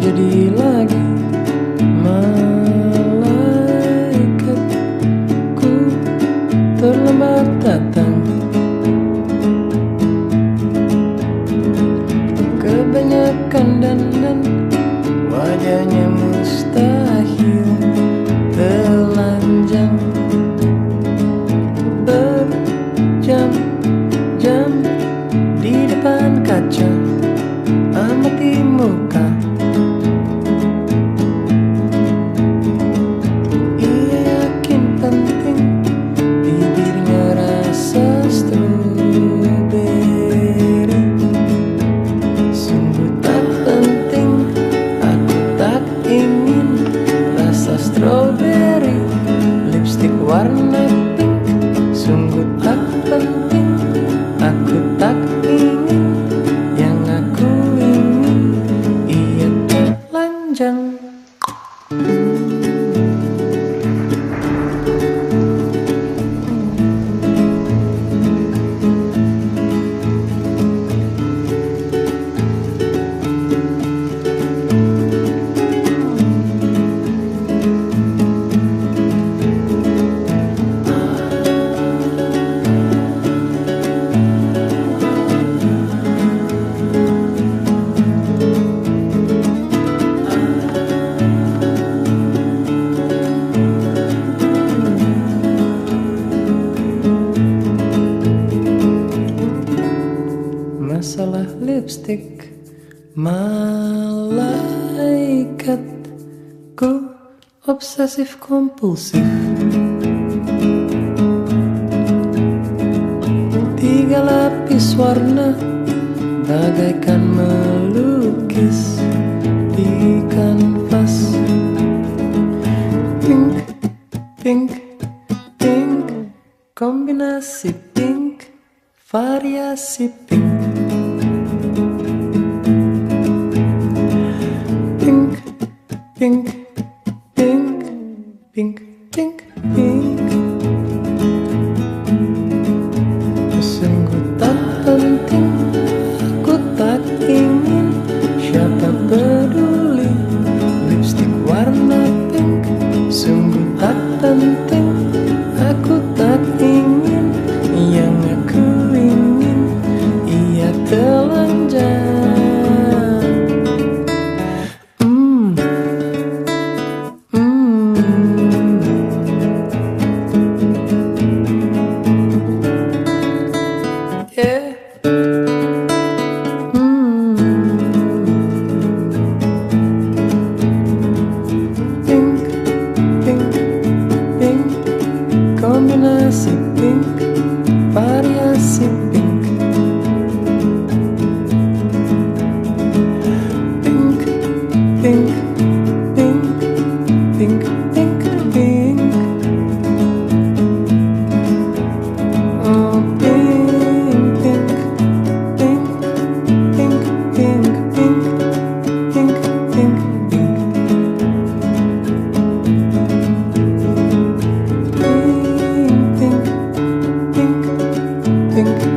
jadi lagi. Malaikatku terlambat datang. Kebanyakan dandan Wajahnya mustahil Masalah lipstick. Malaikatku obsesif kompulsif. Tiga lapis warna Bagaikan melukis di kanvas. Pink, pink, pink Kombinasi pink Variasi pink think